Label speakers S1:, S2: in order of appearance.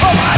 S1: Oh my